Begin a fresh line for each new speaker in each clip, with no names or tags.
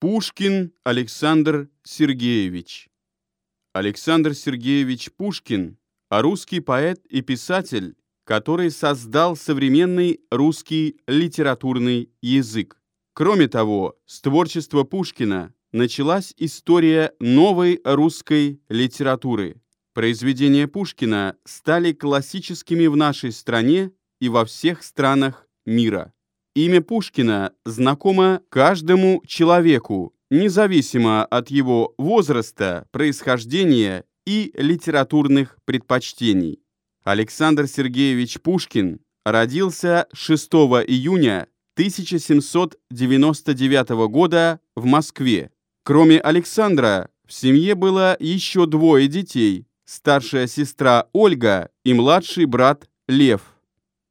Пушкин Александр Сергеевич Александр Сергеевич Пушкин – русский поэт и писатель, который создал современный русский литературный язык. Кроме того, с творчества Пушкина началась история новой русской литературы. Произведения Пушкина стали классическими в нашей стране и во всех странах мира. Имя Пушкина знакомо каждому человеку, независимо от его возраста, происхождения и литературных предпочтений. Александр Сергеевич Пушкин родился 6 июня 1799 года в Москве. Кроме Александра, в семье было еще двое детей, старшая сестра Ольга и младший брат Лев.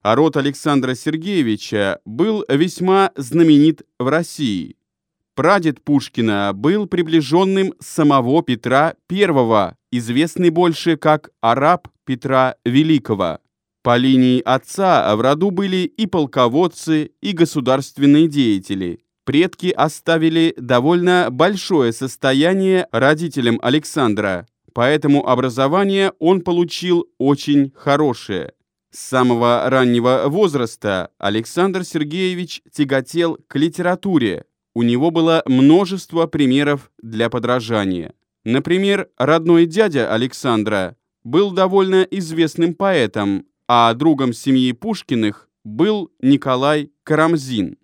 А род Александра Сергеевича был весьма знаменит в России. Прадед Пушкина был приближенным самого Петра I, известный больше как араб Петра Великого. По линии отца в роду были и полководцы, и государственные деятели. Предки оставили довольно большое состояние родителям Александра, поэтому образование он получил очень хорошее. С самого раннего возраста Александр Сергеевич тяготел к литературе. У него было множество примеров для подражания. Например, родной дядя Александра был довольно известным поэтом, а другом семьи Пушкиных был Николай Карамзин.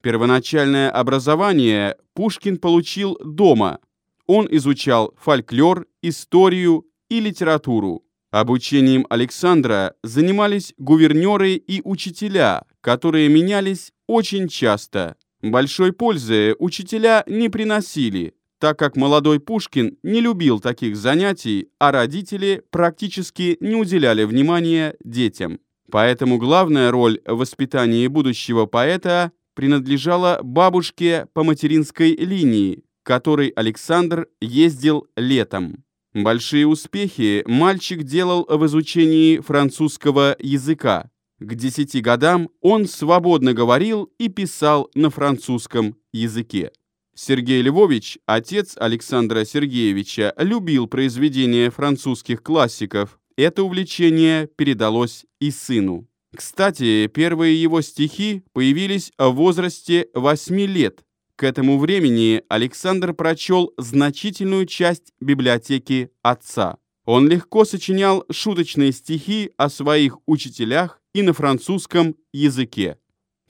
Первоначальное образование Пушкин получил дома. Он изучал фольклор, историю и литературу. Обучением Александра занимались гувернеры и учителя, которые менялись очень часто. Большой пользы учителя не приносили, так как молодой Пушкин не любил таких занятий, а родители практически не уделяли внимания детям. Поэтому главная роль в воспитании будущего поэта принадлежала бабушке по материнской линии, которой Александр ездил летом. Большие успехи мальчик делал в изучении французского языка. К десяти годам он свободно говорил и писал на французском языке. Сергей Львович, отец Александра Сергеевича, любил произведения французских классиков. Это увлечение передалось и сыну. Кстати, первые его стихи появились в возрасте 8 лет. К этому времени Александр прочел значительную часть библиотеки отца. Он легко сочинял шуточные стихи о своих учителях и на французском языке.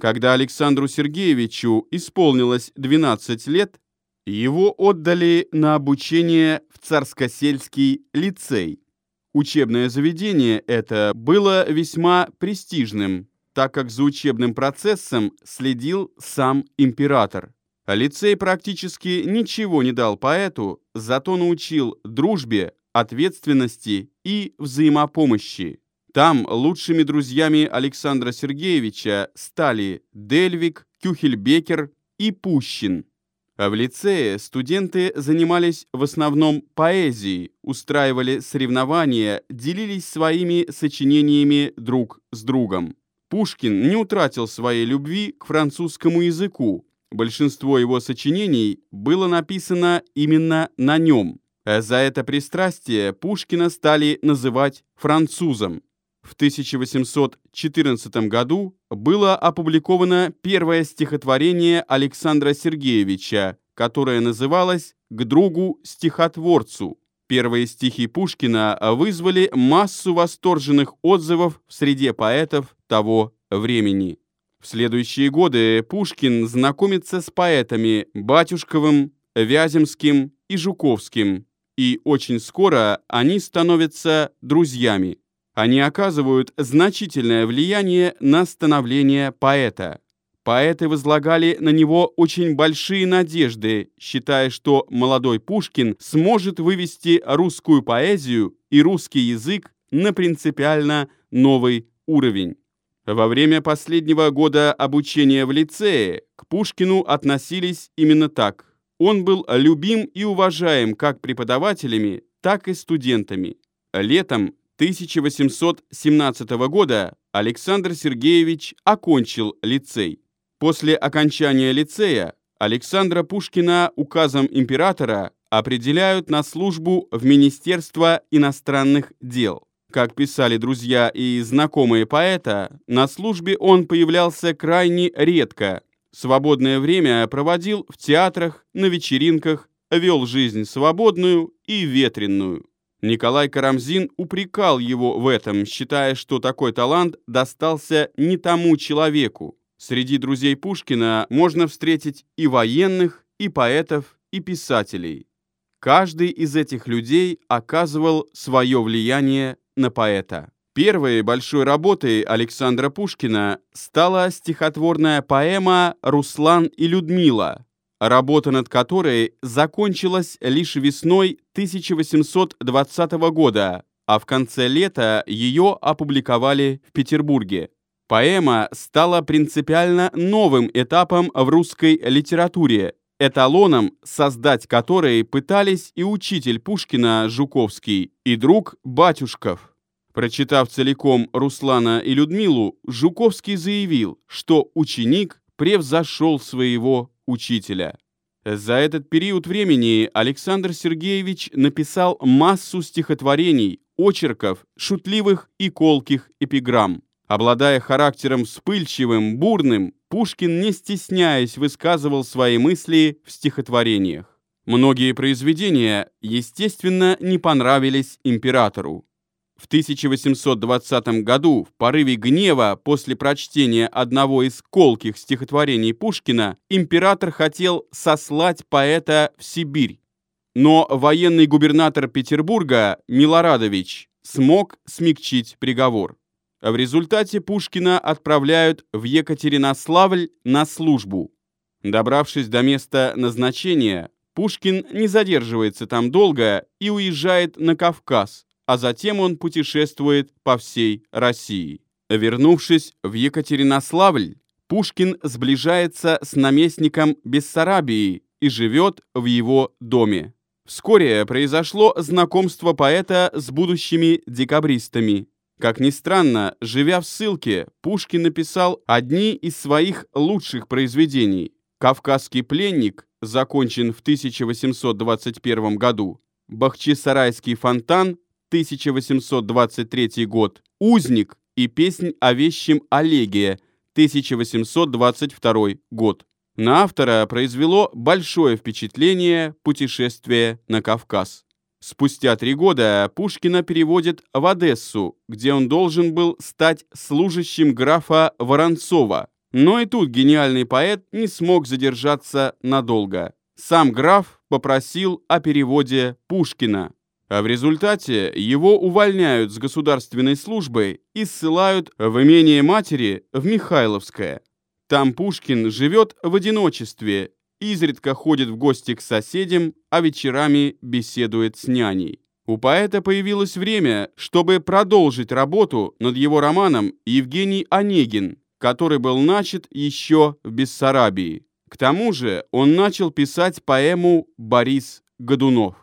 Когда Александру Сергеевичу исполнилось 12 лет, его отдали на обучение в Царскосельский лицей. Учебное заведение это было весьма престижным, так как за учебным процессом следил сам император. Лицей практически ничего не дал поэту, зато научил дружбе, ответственности и взаимопомощи. Там лучшими друзьями Александра Сергеевича стали Дельвик, Кюхельбекер и Пущин. А в лицее студенты занимались в основном поэзией, устраивали соревнования, делились своими сочинениями друг с другом. Пушкин не утратил своей любви к французскому языку. Большинство его сочинений было написано именно на нем. За это пристрастие Пушкина стали называть французом. В 1814 году было опубликовано первое стихотворение Александра Сергеевича, которое называлось «К другу-стихотворцу». Первые стихи Пушкина вызвали массу восторженных отзывов в среде поэтов того времени. В следующие годы Пушкин знакомится с поэтами Батюшковым, Вяземским и Жуковским, и очень скоро они становятся друзьями. Они оказывают значительное влияние на становление поэта. Поэты возлагали на него очень большие надежды, считая, что молодой Пушкин сможет вывести русскую поэзию и русский язык на принципиально новый уровень. Во время последнего года обучения в лицее к Пушкину относились именно так. Он был любим и уважаем как преподавателями, так и студентами. Летом 1817 года Александр Сергеевич окончил лицей. После окончания лицея Александра Пушкина указом императора определяют на службу в Министерство иностранных дел. Как писали друзья и знакомые поэта, на службе он появлялся крайне редко. Свободное время проводил в театрах, на вечеринках, вел жизнь свободную и ветренную. Николай Карамзин упрекал его в этом, считая, что такой талант достался не тому человеку. Среди друзей Пушкина можно встретить и военных, и поэтов, и писателей. Каждый из этих людей оказывал свое влияние на поэта. Первой большой работой Александра Пушкина стала стихотворная поэма «Руслан и Людмила», работа над которой закончилась лишь весной 1820 года, а в конце лета ее опубликовали в Петербурге. Поэма стала принципиально новым этапом в русской литературе, эталоном, создать который пытались и учитель Пушкина Жуковский, и друг Батюшков. Прочитав целиком Руслана и Людмилу, Жуковский заявил, что ученик превзошел своего учителя. За этот период времени Александр Сергеевич написал массу стихотворений, очерков, шутливых и колких эпиграмм. Обладая характером вспыльчивым, бурным, Пушкин, не стесняясь, высказывал свои мысли в стихотворениях. Многие произведения, естественно, не понравились императору. В 1820 году, в порыве гнева после прочтения одного из колких стихотворений Пушкина, император хотел сослать поэта в Сибирь. Но военный губернатор Петербурга Милорадович смог смягчить приговор. В результате Пушкина отправляют в Екатеринославль на службу. Добравшись до места назначения, Пушкин не задерживается там долго и уезжает на Кавказ, а затем он путешествует по всей России. Вернувшись в Екатеринославль, Пушкин сближается с наместником Бессарабии и живет в его доме. Вскоре произошло знакомство поэта с будущими декабристами. Как ни странно, живя в ссылке, Пушкин написал одни из своих лучших произведений. «Кавказский пленник» закончен в 1821 году, «Бахчисарайский фонтан» 1823 год, «Узник» и «Песнь о вещем Олеге» 1822 год. На автора произвело большое впечатление путешествие на Кавказ. Спустя три года Пушкина переводят в Одессу, где он должен был стать служащим графа Воронцова. Но и тут гениальный поэт не смог задержаться надолго. Сам граф попросил о переводе Пушкина. А в результате его увольняют с государственной службы и ссылают в имение матери в Михайловское. Там Пушкин живет в одиночестве изредка ходит в гости к соседям, а вечерами беседует с няней. У поэта появилось время, чтобы продолжить работу над его романом «Евгений Онегин», который был начат еще в Бессарабии. К тому же он начал писать поэму «Борис Годунов».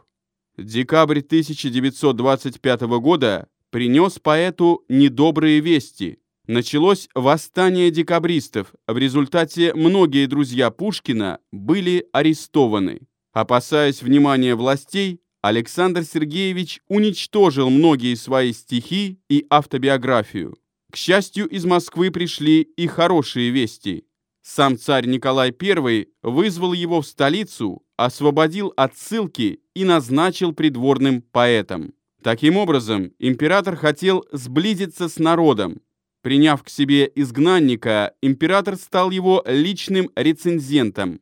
Декабрь 1925 года принес поэту недобрые вести. Началось восстание декабристов. В результате многие друзья Пушкина были арестованы. Опасаясь внимания властей, Александр Сергеевич уничтожил многие свои стихи и автобиографию. К счастью, из Москвы пришли и хорошие вести. Сам царь Николай I вызвал его в столицу, освободил от ссылки и назначил придворным поэтом. Таким образом, император хотел сблизиться с народом, Приняв к себе изгнанника, император стал его личным рецензентом.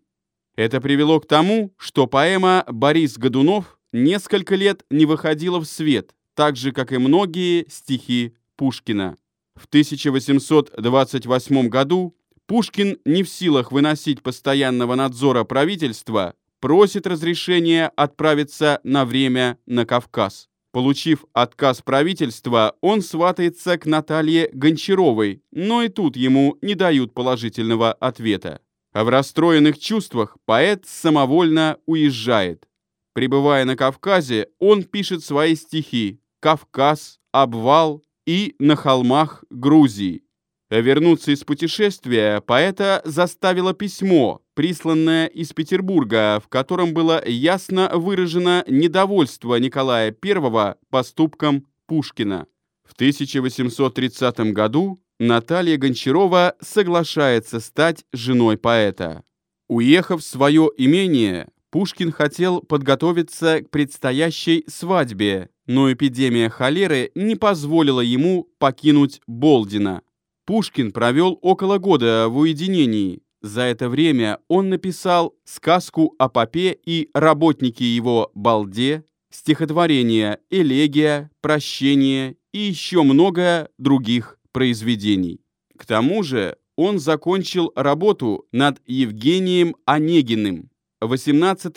Это привело к тому, что поэма «Борис Годунов» несколько лет не выходила в свет, так же, как и многие стихи Пушкина. В 1828 году Пушкин, не в силах выносить постоянного надзора правительства, просит разрешения отправиться на время на Кавказ. Получив отказ правительства, он сватается к Наталье Гончаровой, но и тут ему не дают положительного ответа. А в расстроенных чувствах поэт самовольно уезжает. Прибывая на Кавказе, он пишет свои стихи «Кавказ», «Обвал» и «На холмах Грузии». Вернуться из путешествия поэта заставило письмо, присланное из Петербурга, в котором было ясно выражено недовольство Николая I поступком Пушкина. В 1830 году Наталья Гончарова соглашается стать женой поэта. Уехав в свое имение, Пушкин хотел подготовиться к предстоящей свадьбе, но эпидемия холеры не позволила ему покинуть Болдина. Пушкин провел около года в уединении. За это время он написал сказку о попе и работнике его Балде, стихотворение «Элегия», «Прощение» и еще много других произведений. К тому же он закончил работу над Евгением Онегиным. 18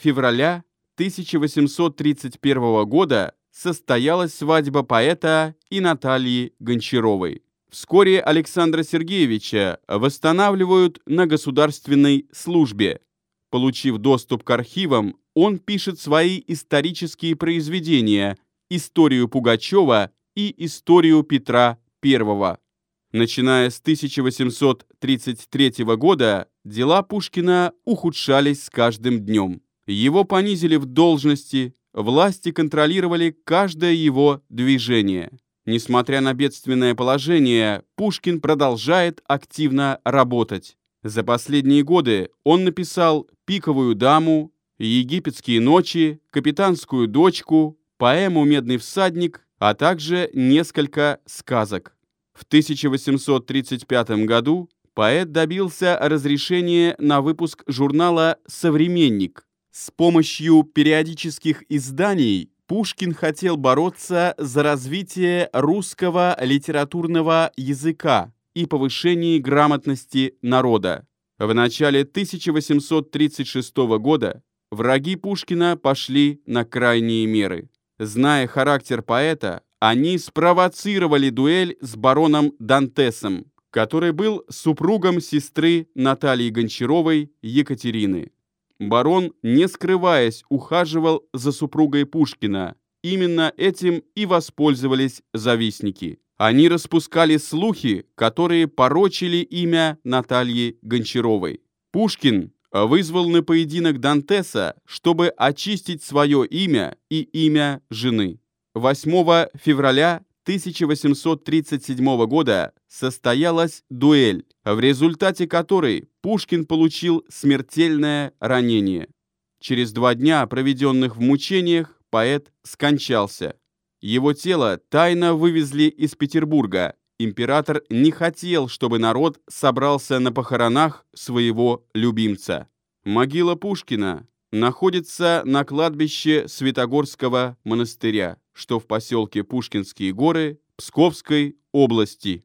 февраля 1831 года состоялась свадьба поэта и Натальи Гончаровой. Вскоре Александра Сергеевича восстанавливают на государственной службе. Получив доступ к архивам, он пишет свои исторические произведения «Историю Пугачева» и «Историю Петра I». Начиная с 1833 года дела Пушкина ухудшались с каждым днем. Его понизили в должности, власти контролировали каждое его движение. Несмотря на бедственное положение, Пушкин продолжает активно работать. За последние годы он написал «Пиковую даму», «Египетские ночи», «Капитанскую дочку», поэму «Медный всадник», а также несколько сказок. В 1835 году поэт добился разрешения на выпуск журнала «Современник». С помощью периодических изданий Пушкин хотел бороться за развитие русского литературного языка и повышение грамотности народа. В начале 1836 года враги Пушкина пошли на крайние меры. Зная характер поэта, они спровоцировали дуэль с бароном Дантесом, который был супругом сестры Натальи Гончаровой Екатерины. Барон, не скрываясь, ухаживал за супругой Пушкина. Именно этим и воспользовались завистники. Они распускали слухи, которые порочили имя Натальи Гончаровой. Пушкин вызвал на поединок Дантеса, чтобы очистить свое имя и имя жены. 8 февраля 1837 года состоялась дуэль, в результате которой Пушкин получил смертельное ранение. Через два дня, проведенных в мучениях, поэт скончался. Его тело тайно вывезли из Петербурга. Император не хотел, чтобы народ собрался на похоронах своего любимца. Могила Пушкина находится на кладбище Святогорского монастыря, что в поселке Пушкинские горы Псковской области.